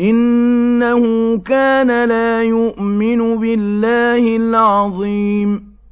إِنَّهُ كَانَ لَا يُؤْمِنُ بِاللَّهِ الْعَظِيمِ.